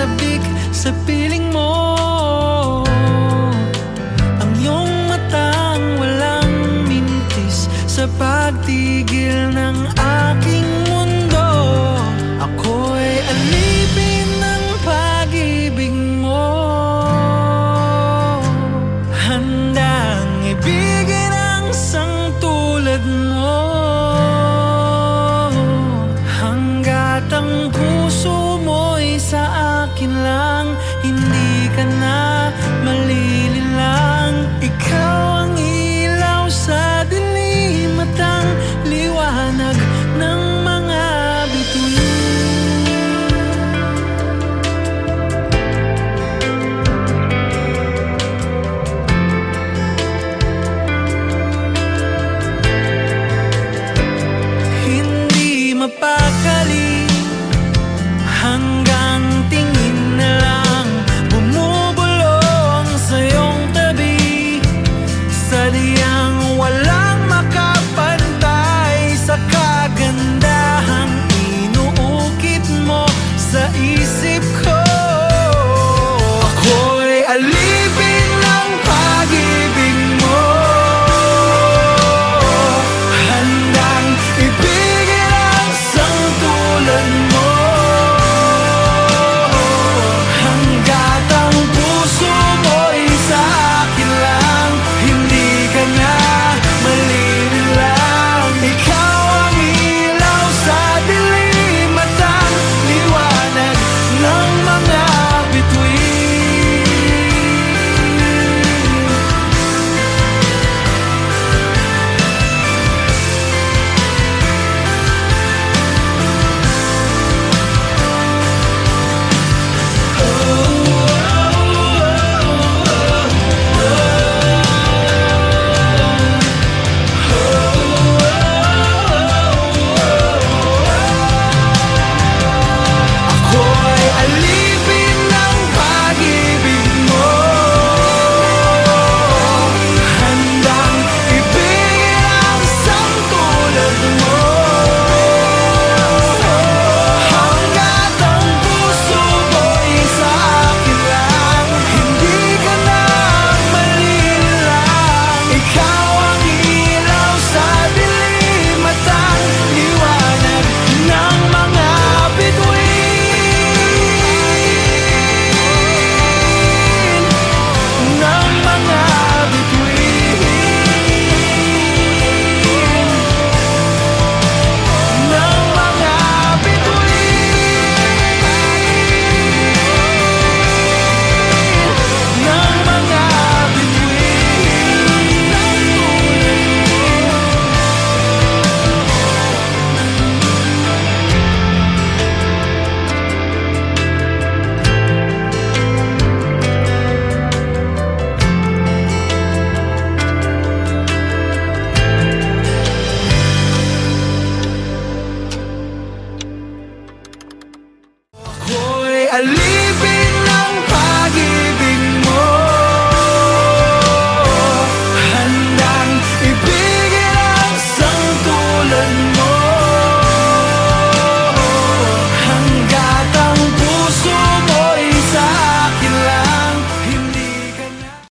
sabik sa piling mo. Ang iyong matang walang mintis sa pagtigil ng aking the world